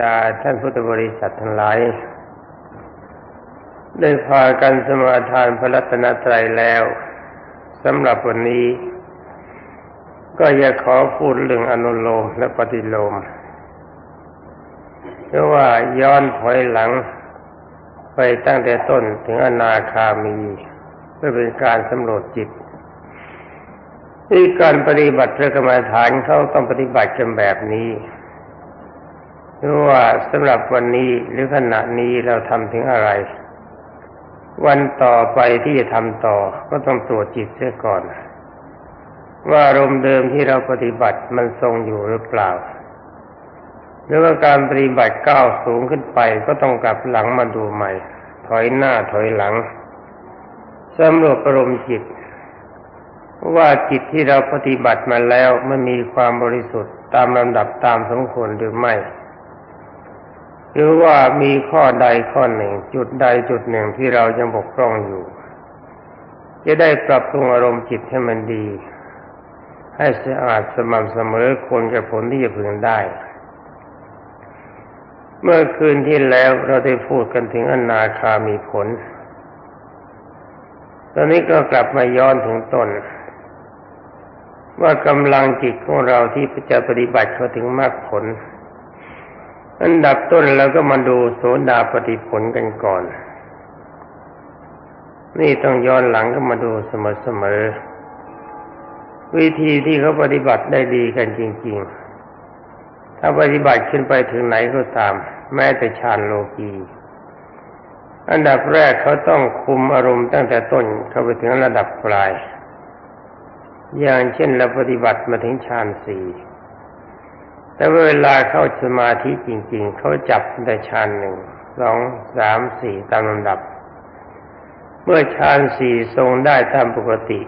ดาท่านพุทธบริษัททั้งหลายได้พากันสมาทานพระรัตนตรัยแล้วสำหรับวันนี้ ก็อยากขอพูดเรื่องอนุโลมและปฏิโลมเพราะว่าย้อนถอยหลัง ไปตั้งแต่ต้นถึงอนาคามี เพื่อเป็นการสำรวจจิตที่การปฏิบัติพระกรรมฐานเขาต้องปฏิบัติกันแบบนี้ รู้ว่าสำหรับวันนี้หรือขณะนี้เราทำถึงอะไร วันต่อไปที่จะทำต่อก็ต้องตรวจจิตเสียก่อน ว่าอารมณ์เดิมที่เราปฏิบัติมันทรงอยู่หรือเปล่า หรือว่าการปฏิบัติก้าวสูงขึ้นไปก็ต้องกลับหลังมาดูใหม่ ถอยหน้าถอยหลังสำรวจอารมณ์จิตว่าจิตที่เราปฏิบัติมาแล้วมันมีความบริสุทธิ์ตามลำดับตามสมควรหรือไม่ หรือว่ามีข้อใดข้อหนึ่ง จุดใดจุดหนึ่งที่เรายังบกพร่องอยู่ จะได้ปรับปรุงอารมณ์จิตให้มันดี ให้สะอาดสม่ำเสมอควรกับผลที่จะพึงได้ เมื่อคืนที่แล้วเราได้พูดกันถึงอนาคามีผล ตอนนี้ก็กลับมาย้อนถึงตนว่ากำลังจิตของเราที่จะปฏิบัติเขาถึงมากผล อันดับต้นเราก็มาดูโสดาปฏิผลกันก่อน นี่ต้องย้อนหลังก็มาดูเสมอๆวิธีที่เขาปฏิบัติได้ดีกันจริง ๆ ถ้าปฏิบัติขึ้นไปถึงไหนก็ตาม แม้แต่ฌานโลกีอันดับแรกเขาต้องคุมอารมณ์ตั้งแต่ต้นเข้าไปถึงระดับปลาย อย่างเช่นเราปฏิบัติมาถึงฌานสี่ แต่เวลาเข้าสมาธิจริง ๆ เขาจับได้ฌานหนึ่งสองสามสี่ตามลำดับ เมื่อฌานสี่ทรงได้ตามปกติ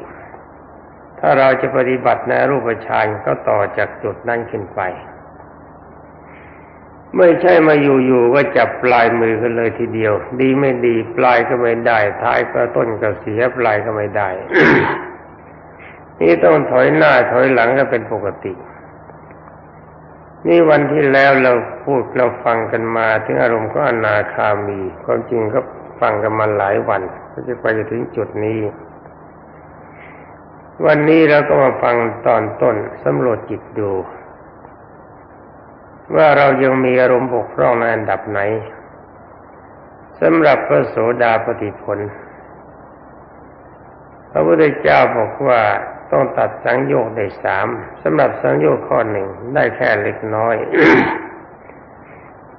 ถ้าเราจะปฏิบัติในรูปฌานก็ต่อจากจุดนั้นขึ้นไป ไม่ใช่มาอยู่ๆก็จับปลายมือกันเลยทีเดียว ดีไม่ดีปลายก็ไม่ได้ ท้ายก็ต้นก็เสียปลายก็ไม่ได้ นี่ต้องถอยหน้าถอยหลังก็เป็นปกติ นี่วันที่แล้วเราพูดเราฟังกันมา ถึงอารมณ์ของอนาคามี ความจริงก็ฟังกันมาหลายวันก็จะไปถึงจุดนี้ วันนี้เราก็มาฟังตอนต้นสำรวจจิตดู ว่าเรายังมีอารมณ์บกพร่องในอันดับไหนสำหรับพระโสดาปฏิผล พระพุทธเจ้าบอกว่า ต้องตัดสังโยชน์ได้สามสำหรับสังโยชน์ข้อหนึ่งได้แค่เล็กน้อย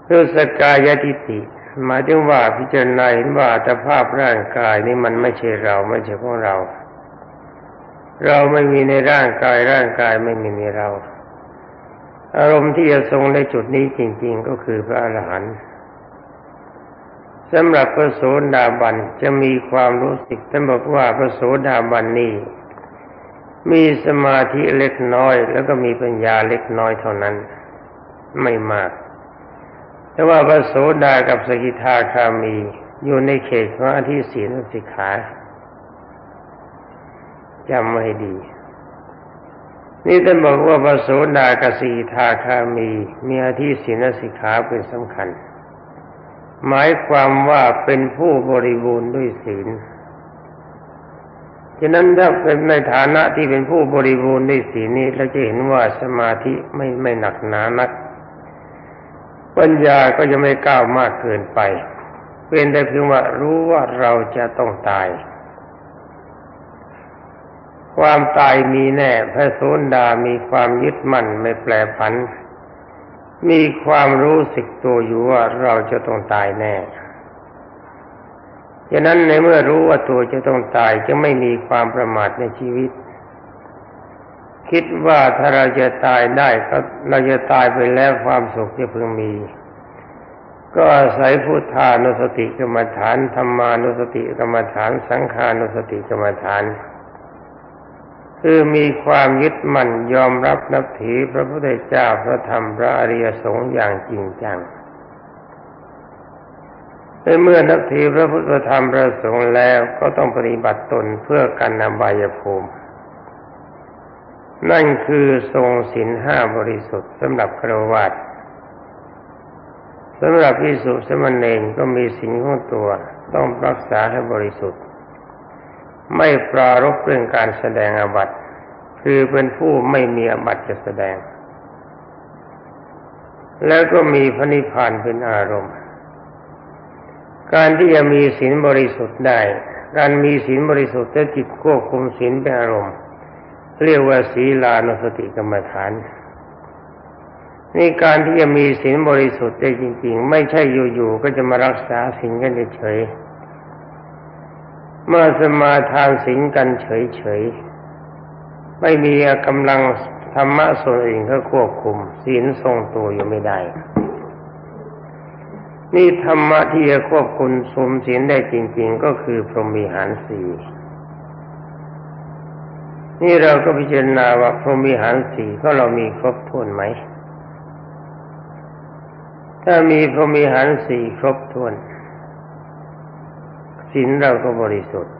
คือสกายทิฏฐิหมายถึงว่าพิจารณาเห็นว่าสภาพร่างกายนี้มันไม่ใช่เราไม่ใช่ของเรา เราไม่มีในร่างกายร่างกายไม่มีในเรา อารมณ์ที่จะทรงในจุดนี้จริง ๆ ก็คือพระอรหันต์สำหรับพระโสดาบันจะมีความรู้สึกท่านบอกว่าพระโสดาบันนี้ มีสมาธิเล็กน้อย แล้วก็มีปัญญาเล็กน้อยเท่านั้น ไม่มาก แต่ว่าพระโสดากับสกิทาคามีอยู่ในเขตของอธิศีลสิกขาจำไว้ดี นี่ท่านบอกว่าพระโสดากับสกิทาคามีมีอธิศีลสิกขาเป็นสำคัญ หมายความว่าเป็นผู้บริบูรณ์ด้วยศีล ฉะนั้นถ้าเป็นในฐานะที่เป็นผู้บริบูรณ์ด้สีนี้เราจะเห็นว่าสมาธิไม่ไม่หนักหนานัก ปัญญาก็จะไม่ก้าวมากเกินไป เป็นได้เพียงว่ารู้ว่าเราจะต้องตาย ความตายมีแน่ พระโสดามีความยึดมั่นไม่แปรผัน มีความรู้สึกตัวอยู่ว่าเราจะต้องตายแน่ ฉะนั้นในเมื่อรู้ว่าตัวจะต้องตายจะไม่มีความประมาทในชีวิต คิดว่าถ้าเราจะตายได้ก็เราจะตายไปแล้วความสุขจะพึงมี ก็อาศัยพุทธานุสติกรรมฐานธรรมานุสติกรรมฐาน สังขานุสติกรรมฐาน คือมีความยึดมั่นยอมรับนับถือพระพุทธเจ้าพระธรรมพระอริยสงฆ์อย่างจริงจัง เมื่อนับถือพระพุทธธรรมพระสงฆ์แล้วก็ต้องปฏิบัติตนเพื่อกันนำบายภูมิ นั่นคือทรงศีลห้าบริสุทธิ์สำหรับครวัตสำหรับพิสุสมณเณรก็มีสิ่งของตัวต้องรักษาให้บริสุทธิ์ ไม่ปรารบเรื่องการแสดงอาบัตคือเป็นผู้ไม่มีอาบัตจะแสดง แล้วก็มีพระนิพพานเป็นอารมณ์ การที่จะมีศีลบริสุทธิ์ได้ การมีศีลบริสุทธิ์จะจิตควบคุมศีลเป็นอารมณ์ เรียกว่าศีลานุสติกรรมฐานนี่การที่จะมีศีลบริสุทธิ์ได้จริง ๆ ไม่ใช่อยู่ๆก็จะมารักษาศีลกันเฉยๆเมื่อสมาทานศีลกันเฉยๆไม่มีกำลังธรรมะส่วนอื่นเขาควบคุมศีลทรงตัวอยู่ไม่ได้ นี่ธรรมะที่จะควบคุมสมศีลได้จริง ๆ ก็คือพรหมีหารสีนี่เราก็พิจารณาว่าพรหมีหารสีก็เรามีครบถ้วนไหม ถ้ามีพรหมีหารสีครบถ้วนศีลเราก็บริสุทธิ์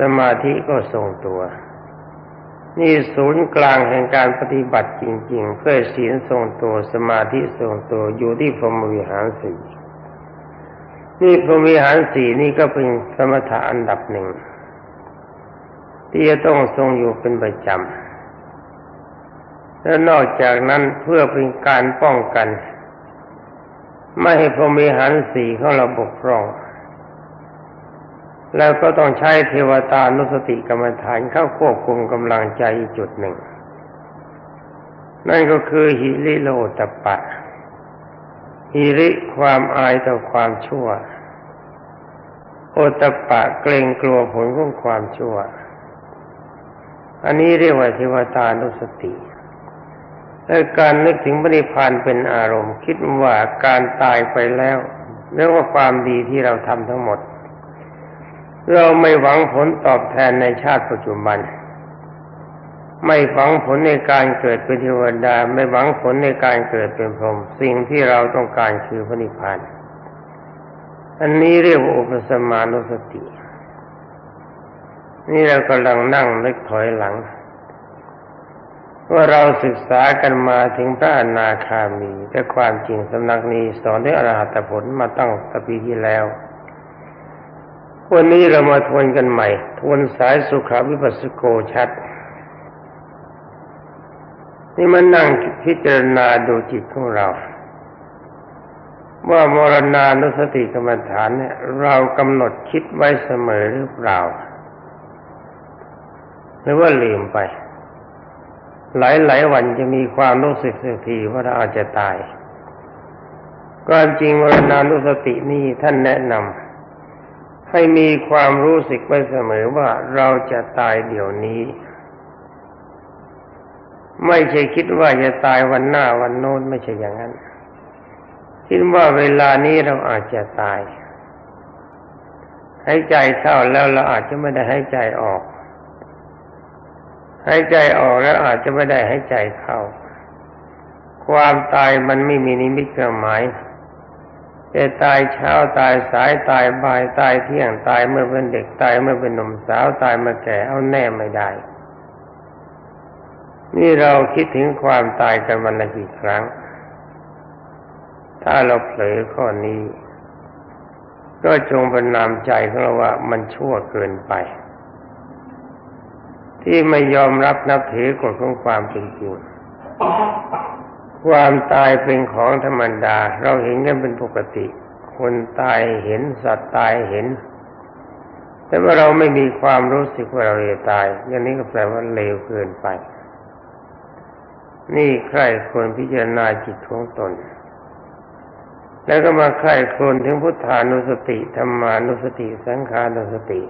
สมาธิก็ทรงตัว นี่ศูนย์กลางแห่งการปฏิบัติจริง ๆ เพื่อศีลทรงตัวสมาธิทรงตัวอยู่ที่พรหมวิหารสี่ นี่พรหมวิหารสี่นี่ก็เป็นสมถะอันดับหนึ่ง ที่จะต้องทรงอยู่เป็นประจำ และนอกจากนั้นเพื่อเป็นการป้องกัน ไม่ให้พรหมีหันสีของเราบกพร่อง แล้วก็ต้องใช้เทวตานุสติกรรมฐานเข้าควบคุมกำลังใจอีกจุดหนึ่ง นั่นก็คือหิริโลตปะ หิริความอายต่อความชั่ว โอตปะเกรงกลัวผลของความชั่ว อันนี้เรียกว่าเทวตานุสติและการนึกถึงพระนิพพานเป็นอารมณ์ คิดว่าการตายไปแล้วเรียกว่าความดีที่เราทำทั้งหมด เราไม่หวังผลตอบแทนในชาติปัจจุบัน ไม่หวังผลในการเกิดเป็นเทวดา ไม่หวังผลในการเกิดเป็นพรหมสิ่งที่เราต้องการคือพระนิพพานอันนี้เรียกว่าอุปสมานุสติ นี่เรากำลังนั่งนึกถอยหลัง ว่าเราศึกษากันมาถึงพระอนาคามี แต่ความจริงสำนักนี้สอนด้วยอรหัตผลมาตั้งตปีที่แล้ววันนี้เรามาทวนกันใหม่ ทวนสายสุขาวิปัสสโกชัด นี่มันนั่งพิจารณาดูจิตของเรา ว่ามรณานุสติกรรมฐานเนี่ย เรากำหนดคิดไว้เสมอหรือเปล่า หรือว่าลืมไป หลายหลายวันจะมีความรู้สึกสักทีว่าเราอาจจะตายความจริงวรณานุสตินี่ท่านแนะนำให้มีความรู้สึกไว้เสมอว่าเราจะตายเดี๋ยวนี้ ไม่ใช่คิดว่าจะตายวันหน้าวันโน้นไม่ใช่อย่างนั้น คิดว่าเวลานี้เราอาจจะตายหายใจเข้าแล้วเราอาจจะไม่ได้หายใจออกหายใจออกแล้วอาจจะไม่ได้หายใจเข้า ความตายมันไม่มีนิมิตเครื่องหมายจะตายเช้าตายสายตายบ่ายตายเที่ยงตายเมื่อเป็นเด็กตายเมื่อเป็นหนุ่มสาวตายเมื่อแก่เอาแน่ไม่ได้ นี่เราคิดถึงความตายกันวันละกี่ครั้ง ถ้าเราเผลอข้อนี้ ก็จงเป็นนามใจของเราว่ามันชั่วเกินไป ที่ไม่ยอมรับนับถือกฎของความเป็นจริงความตายเป็นของธรรมดา เราเห็นกันเป็นปกติ คนตายเห็นสัตว์ตายเห็น แต่ว่าเราไม่มีความรู้สึกว่าเราจะตาย อย่างนี้ก็แปลว่าเลวเกินไป นี่ใครควรพิจารณาจิตของตน แล้วก็มาใครควรถึงพุทธานุสติธรรมานุสติ สังขานุสติ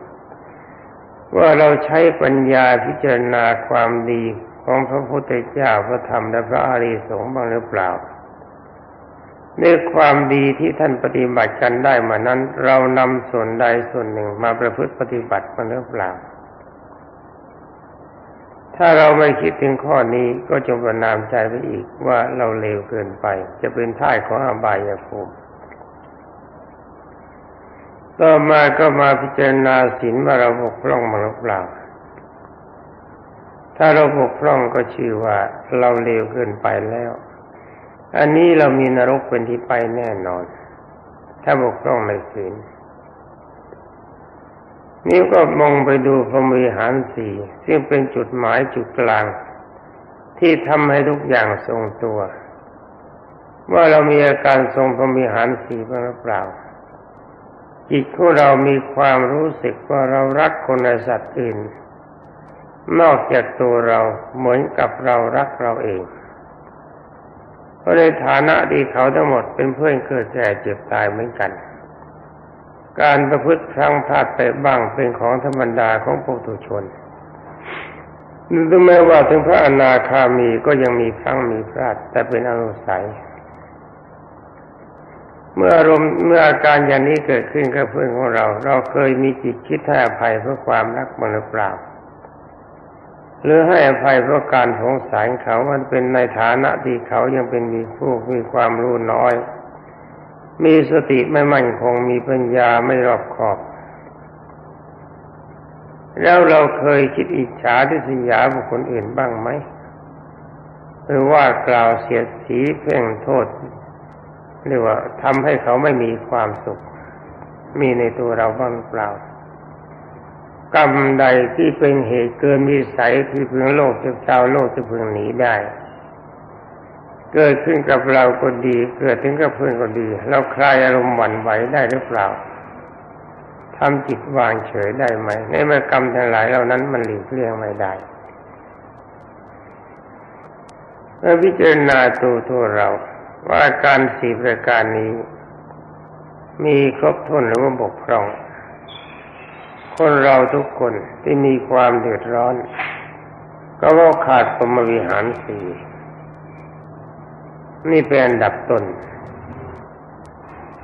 ว่าเราใช้ปัญญาพิจารณาความดีของพระพุทธเจ้าพระธรรมและพระอริยสงฆ์บ้างหรือเปล่าในความดีที่ท่านปฏิบัติกันได้มานั้น เรานำส่วนใดส่วนหนึ่งมาประพฤติปฏิบัติมาหรือเปล่า ถ้าเราไม่คิดถึงข้อนี้ก็จงประนามใจไปอีกว่าเราเลวเกินไป จะเป็นท่ายของอบายภูมิต่อมาก็มาพิจารณาศีลว่าเราบกพร่องมาหรือเปล่า ถ้าเราบกพร่องก็ชื่อว่าเราเลวเกินไปแล้ว อันนี้เรามีนรกเป็นที่ไปแน่นอน ถ้าบกพร่องในศีล นี่ก็มองไปดูพรมวิหารสี่ซึ่งเป็นจุดหมายจุดกลาง ที่ทำให้ทุกอย่างทรงตัว ว่าเรามีอาการทรงพรมวิหารสี่บ้างหรือเปล่า จิตของเรามีความรู้สึกว่าเรารักคนในสัตว์อื่น นอกจากตัวเราเหมือนกับเรารักเราเองเพราะในฐานะที่เขาทั้งหมดเป็นเพื่อนเกิดแก่เจ็บตายเหมือนกัน การประพฤติพลังพลาดไปบ้างเป็นของธรรมดาของปุถุชนถึงแม้ว่าถึงพระอนาคามีก็ยังมีพลังมีพลาดแต่เป็นอนุสัยเมื่ออารมณ์เมื่ออาการอย่างนี้เกิดขึ้นกับเพื่อนของเรา เราเคยมีจิตคิดให้อภัยเพื่อความรักมันหรือเปล่าหรือให้อภัยเพราะการสงสารเขามันเป็นในฐานะที่เขายังเป็นมีผู้มีความรู้น้อย มีสติไม่มั่นคงมีปัญญาไม่รอบคอบ แล้วเราเคยคิดอิจฉาทิษยาบุคคลอื่นบ้างไหมหรือว่ากล่าวเสียดสีเพ่งโทษ หรือว่าทำให้เขาไม่มีความสุข มีในตัวเราบ้างเปล่ากรรมใดที่เป็นเหตุเกินวิสัยที่พึงโลกจะชาวโลกจะพึงหนีได้ เกิดขึ้นกับเราก็ดี เกิดถึงกับเพื่อนก็ดี เราคลายอารมณ์หวั่นไหวได้หรือเปล่าทำจิตวางเฉยได้ไหม ในเมื่อกรรมทั้งหลายเหล่านั้นมันหลีกเลี่ยงไม่ได้เมื่อพิจารณาตัวตัวเรา ว่าการสี่ประการนี้ มีครบถ้วนหรือว่าบกพร่อง คนเราทุกคนที่มีความเดือดร้อน ก็ว่าขาดปรมวิหารสี่ นี่เป็นอันดับต้น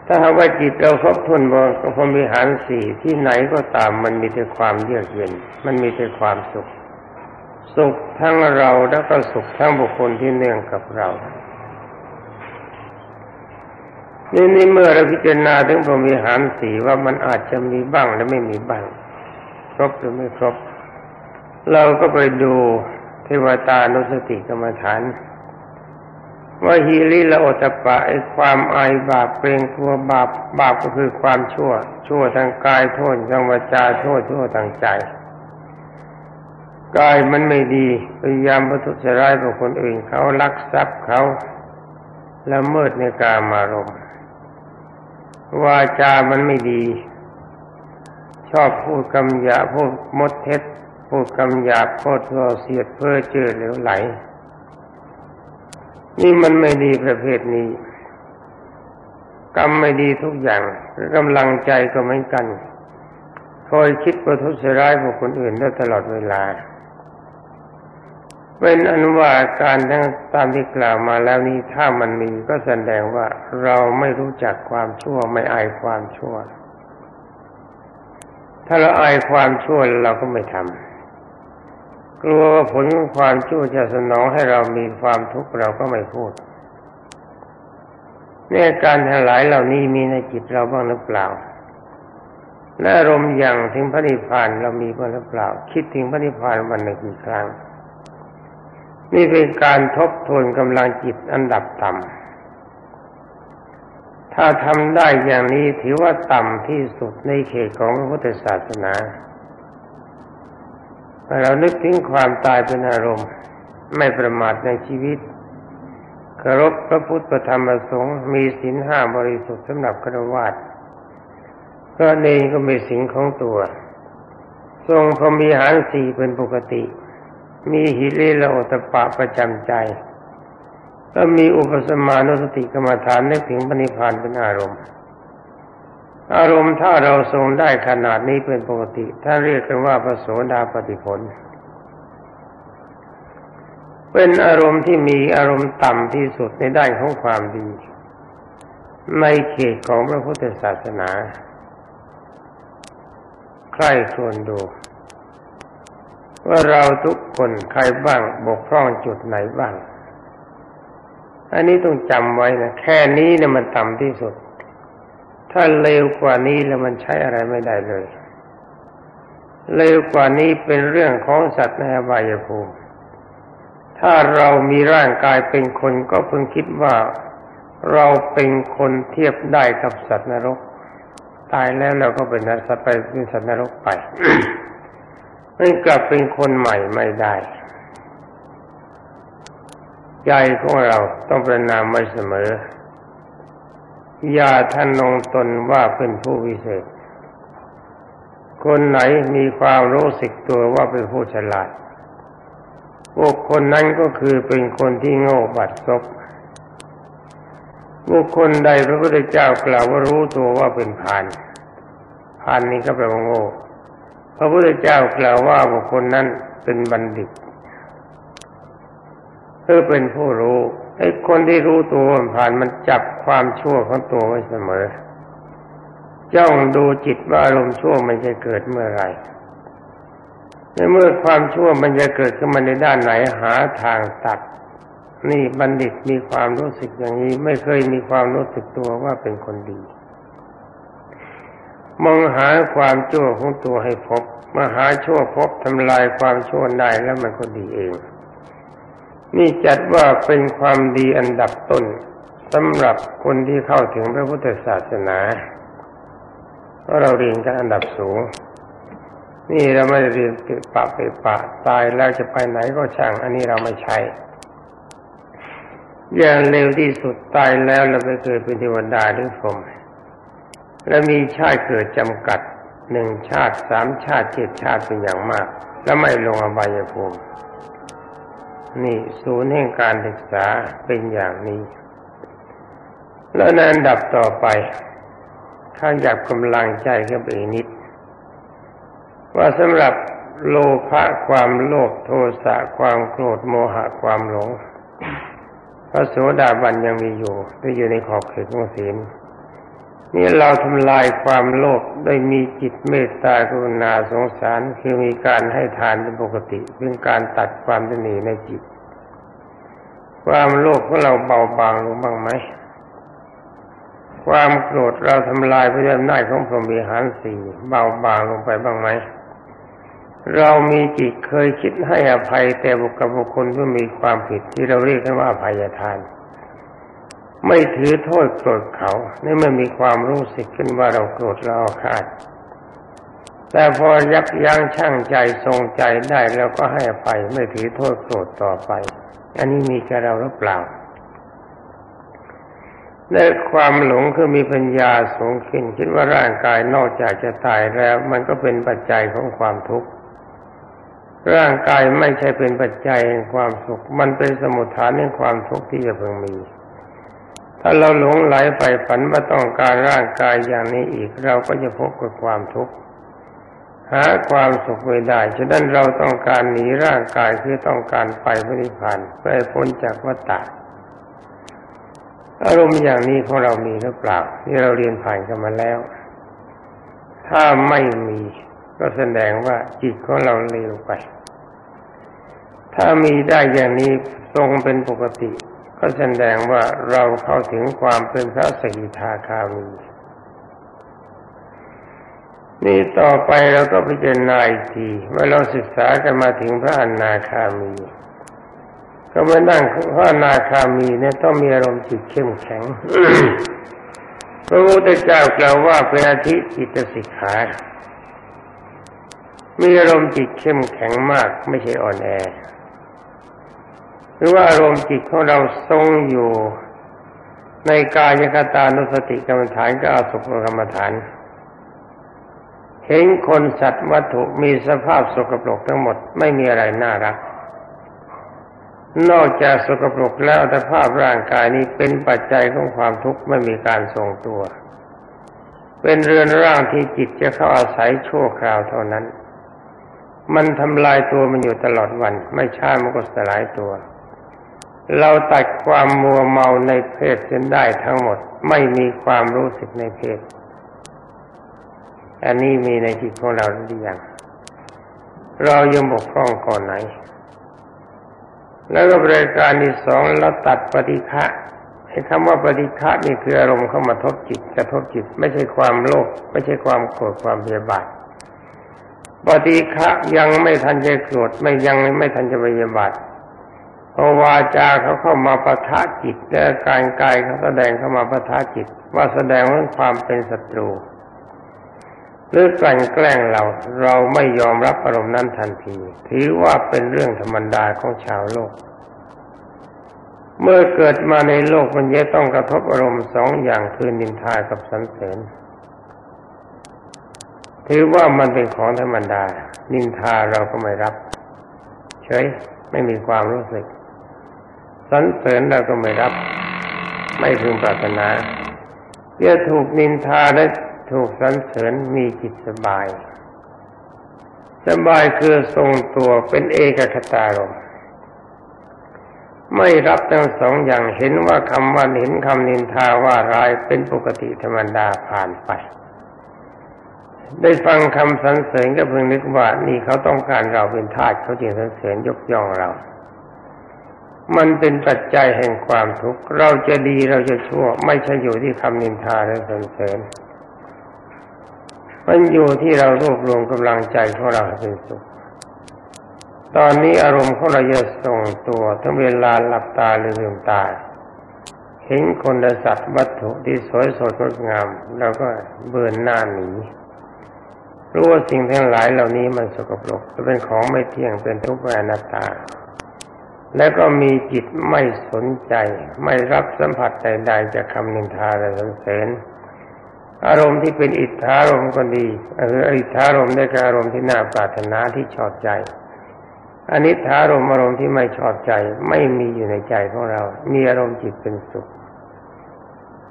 ถ้าหากว่าจิตเราครบถ้วนบริพรมิหารสี่ที่ไหนก็ตามมันมีแต่ความเยือกเย็น มันมีแต่ความสุข สุขทั้งเราแล้วก็สุขทั้งบุคคลที่เนื่องกับเรานี่นี่เมื่อเราพิจารณาถึงพรหมิหารสี่ว่ามันอาจจะมีบ้างและไม่มีบ้าง ครบหรือไม่ครบ เราก็ไปดูเทวตานุสติกรรมฐาน ว่าฮีริละโอตปะไอความอายบาปเกรงกลัวบาปบาปก็คือความชั่ว ชั่วทางกายโทษทางวาจาโทษชั่วทางใจกายมันไม่ดีพยายามประทุษร้ายกับคนอื่นเขาลักทรัพย์เขาละเมิดในกามารมวาจามันไม่ดี ชอบพูดคำหยาพูดมดเท็จพูดคำหยาพูดเสียดเพื่อเจอเหลวไหล นี่มันไม่ดีประเภทนี้ กรรมไม่ดีทุกอย่างกำลังใจก็เหมือนกันคอยคิดประทุษร้ายบุคคลอื่นได้ตลอดเวลา เป็นอนุวาการทั้งตามที่กล่าวมาแล้วนี้ถ้ามันมีก็แสดงว่าเราไม่รู้จักความชั่วไม่อายความชั่ว ถ้าเราอายความชั่วเราก็ไม่ทำ กลัวว่าผลของความชั่วจะสนองให้เรามีความทุกข์เราก็ไม่พูดเนี่ยการทั้งหลายเหล่านี้มีในจิตเราบ้างหรือเปล่าและอารมณ์อย่างถึงพระนิพพานเรามีบ้างหรือเปล่า คิดถึงพระนิพพานวันหนึ่งกี่ครั้ง นี่เป็นการทบทวนกำลังจิตอันดับต่ำถ้าทำได้อย่างนี้ถือว่าต่ำที่สุดในเขตของพระพุทธศาสนา เรานึกถึงความตายเป็นอารมณ์ ไม่ประมาทในชีวิตเคารพพระพุทธธรรมประสงค์มีศีลห้าบริสุทธิ์สำหรับครวาสก็เองก็มีสิ่งของตัว ทรงพรมีหารสี่เป็นปกติ มีหิริละโอตปะประจำใจ ก็มีอุปสมานุสติกรรมฐานนึกถึงปณิพานเป็นอารมณ์ อารมณ์ถ้าเราทรงได้ขนาดนี้เป็นปกติท่านเรียกกันว่าพระโสดาปฏิผล เป็นอารมณ์ที่มีอารมณ์ต่ำที่สุดในด้านของความดี ในเขตของพระพุทธศาสนา ใครควรดู ว่าเราทุกคนใครบ้างบกพร่องจุดไหนบ้าง อันนี้ต้องจำไว้นะ แค่นี้เนี่ยมันต่ำที่สุด ถ้าเลวกว่านี้แล้วมันใช้อะไรไม่ได้เลย เลวกว่านี้เป็นเรื่องของสัตว์ในอบายภูมิ ถ้าเรามีร่างกายเป็นคนก็เพิ่งคิดว่าเราเป็นคนเทียบได้กับสัตว์นรก ตายแล้วเราก็เป็นนสัตว์ไปเป็นสัตว์นรกไปไม่กลับเป็นคนใหม่ไม่ได้ใจของเราต้องประนามไว้เสมอ อย่าท่านลงตนว่าเป็นผู้วิเศษ คนไหนมีความรู้สึกตัวว่าเป็นผู้ฉลาดบุคคลนั้นก็คือเป็นคนที่โง่บัดซบบุคคลใดพระพุทธเจ้ากล่าวว่ารู้ตัวว่าเป็นพานพานนี้ก็แปลว่าโง่ พระพุทธเจ้ากล่าวว่าบุคคลนั้นเป็นบัณฑิตเพื่อเป็นผู้รู้ ไอ้คนที่รู้ตัวผ่านมันจับความชั่วของตัวไว้เสมอ จ้องดูจิตว่าอารมณ์ชั่วมันจะเกิดเมื่อไรในเมื่อความชั่วมันจะเกิดขึ้นมาในด้านไหนหาทางตัด นี่บัณฑิตมีความรู้สึกอย่างนี้ ไม่เคยมีความรู้สึกตัวว่าเป็นคนดี มองหาความชั่วของตัวให้พบมาหาชั่วพบทำลายความชั่วได้แล้วมันก็ดีเอง นี่จัดว่าเป็นความดีอันดับต้นสำหรับคนที่เข้าถึงพระพุทธศาสนาเพราะเราเรียนกันอันดับสูง นี่เราไม่ได้เรียนเกิดปะไปปะตายแล้วจะไปไหนก็ช่าง อันนี้เราไม่ใช่อย่างเร็วที่สุดตายแล้วเราไปเกิดเป็นเทวดาหรือพรหมและมีชาติเกิดจำกัดหนึ่งชาติสามชาติเจ็ดชาติเป็นอย่างมาก แล้วไม่ลงอบายภูมิ นี่ศูนย์แห่งการศึกษาเป็นอย่างนี้ แล้วในอันดับต่อไปข้าอยากกำลังใจขึ้นไปนิด ว่าสำหรับโลภะความโลภโทสะความโกรธโมหะความหลงพระโสดาบันยังมีอยู่ที่อยู่ในขอบเขตของศีล นี่เราทำลายความโลภโดยมีจิตเมตตากรุณาสงสารคือมีการให้ทานเป็นปกติเป็นการตัดความตนีในจิต ความโลภของเราเบาบางลงบ้างไหมความโกรธเราทำลายพระอำนาจของพรหมีหารสี่เบาบางลงไปบ้างไหมเรามีจิตเคยคิดให้อภัยแต่บุคคลที่มีความผิดที่เราเรียกกันว่าอภัยทาน ไม่ถือโทษโกรธเขานี่ไม่มีความรู้สึกขึ้นว่าเราโกรธเราคาด แต่พอยับยั้งชั่งใจทรงใจได้แล้วก็ให้ไปไม่ถือโทษโกรธต่อไป อันนี้มีกับเราหรือเปล่าในความหลงคือมีปัญญาสูงขึ้นคิดว่าร่างกายนอกจากจะตายแล้ว มันก็เป็นปัจจัยของความทุกข์ร่างกายไม่ใช่เป็นปัจจัยแห่งความสุข มันเป็นสมุทฐานแห่งความทุกข์ที่จะเพิ่งมี ถ้าเราหลงไหลไปฝันว่าต้องการร่างกายอย่างนี้อีก เราก็จะพบกับความทุกข์หาความสุขไม่ได้ ฉะนั้นเราต้องการหนีร่างกายคือต้องการไปพระนิพพานเพื่อพ้นจากวัฏฏะอารมณ์อย่างนี้ของเรามีหรือเปล่าที่เราเรียนผ่านกันมาแล้ว ถ้าไม่มีก็แสดงว่าจิตของเราเลวไป ถ้ามีได้อย่างนี้ทรงเป็นปกติ ก็แสดงว่าเราเข้าถึงความเป็นพระสกิทาคามี นี่ต่อไปเราก็พิจารณาอีกทีเมื่อเราศึกษากันมาถึงพระอนาคามี ก็มานั่งพระอนาคามีเนี่ยต้องมีอารมณ์จิตเข้มแข็งพระพุทธเจ้ากล่าวว่าเป็นอาทิจิตสิกขามีอารมณ์จิตเข้มแข็งมากไม่ใช่อ่อนแอ หรือว่าอารมณ์จิตของเราทรงอยู่ในกายคตานุสติกรรมฐานก็อาสุภกรรมฐาน เห็นคนสัตว์วัตถุมีสภาพสกปรกทั้งหมดไม่มีอะไรน่ารัก นอกจากสกปรกแล้วแต่ภาพร่างกายนี้เป็นปัจจัยของความทุกข์ไม่มีการทรงตัว เป็นเรือนร่างที่จิตจะเข้าอาศัยชั่วคราวเท่านั้น มันทำลายตัวมันอยู่ตลอดวัน ไม่ช้ามันก็สลายตัว เราตัดความมัวเมาในเพศเส้นได้ทั้งหมด ไม่มีความรู้สึกในเพศ อันนี้มีในจิตของเราหรือยังเรายังบกพร่องก่อนไหน แล้วก็บริการที่สองเราตัดปฏิฆะไอ้คำว่าปฏิฆะนี่คืออารมณ์เข้ามาทบจิตกระทบจิต ไม่ใช่ความโลภไม่ใช่ความโกรธความพยาบาทปฏิฆะยังไม่ทันจะโกรธไม่ยังไม่ทันจะพยาบาท พอวาจาเขาเข้ามาประทะจิตและการกายเขาแสดงเข้ามาประทะจิต ว่าแสดงว่าความเป็นศัตรูหรือกลั่นแกล้งเราเราไม่ยอมรับอารมณ์นั้นทันที ถือว่าเป็นเรื่องธรรมดาของชาวโลก เมื่อเกิดมาในโลกมันจะต้องกระทบอารมณ์สองอย่างคือนินทากับสันเสริญถือว่ามันเป็นของธรรมดา นินทาเราก็ไม่รับ เฉยไม่มีความรู้สึก สันเสริญเราก็ไม่รับ ไม่พึงปรารถนาเพื่อถูกนินทาและถูกสันเสริญมีจิตสบาย สบายคือทรงตัวเป็นเอกคตารมไม่รับทั้งสองอย่างเห็นว่าคำว่าเห็นคำนินทาว่าร้ายเป็นปกติธรรมดาผ่านไป ได้ฟังคำสรรเสริญก็เพิ่งนึกว่านี่เขาต้องการเราเป็นทาสเขาจึงสรรเสริญยกย่องเรา มันเป็นปัจจัยแห่งความทุกข์ เราจะดีเราจะชั่ว ไม่ใช่อยู่ที่คำนินทาและสรรเสริญมันอยู่ที่เรารวบรวมกำลังใจของเราเป็นสุข ตอนนี้อารมณ์ของเราจะส่งตัวทั้งเวลาหลับตาหรือลืมตา เห็นคนและสัตว์วัตถุที่สวยสดงดงามเราก็เบือนหน้าหนีรู้ว่าสิ่งทั้งหลายเหล่านี้มันสกปรกจะเป็นของไม่เที่ยงเป็นทุกข์เป็นอนัตตา แล้วก็มีจิตไม่สนใจ ไม่รับสัมผัสใดๆจากคำนินทาและสรรเสริญอารมณ์ที่เป็นอิทธารมก็ดีเอออิทธารมได้แก่อารมณ์ที่น่าปรารถนาที่ชอบใจอนิธารมอารมณ์ที่ไม่ชอบใจ ไม่มีอยู่ในใจของเรา มีอารมณ์จิตเป็นสุข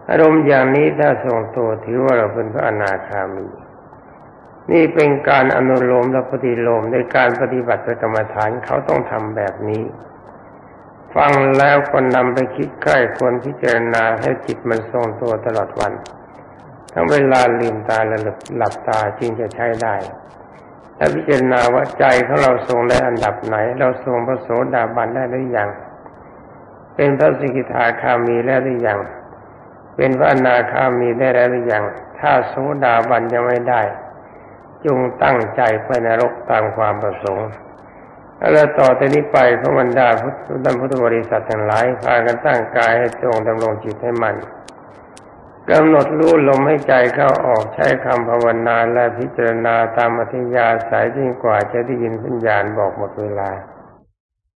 อารมณ์อย่างนี้ถ้าทรงตัวถือว่าเราเป็นพระอนาคามี นี่เป็นการอนุโลมและปฏิโลมในการปฏิบัติกรรมฐานเขาต้องทำแบบนี้ ฟังแล้วคนนำไปคิดใกล้ควรพิจารณาให้จิตมันทรงตัวตลอดวัน ทั้งเวลาลืมตาและหลับตาจึงจะใช้ได้ถ้าพิจารณาว่าใจของเราทรงได้อันดับไหน เราทรงพระโสดาบันได้หรือยัง เป็นพระสิกิทาคามีแล้วหรือยัง เป็นพระอนาคามีได้แล้วหรือยัง ถ้าโสดาบันยังไม่ได้ จงตั้งใจไปนรกตามความประสงค์ แล้วต่อแต่นี้ไปพระบรรดาพุทธพุทธบริษัททั้งหลายพากันตั้งกายให้ตรงดำรงจิตให้มันกำหนดรู้ลมให้ใจเข้าออกใช้คำภาวนาและพิจารณาตามอธิยาสายยิ่งกว่าจะได้ยินสัญญาณบอกหมดเวลา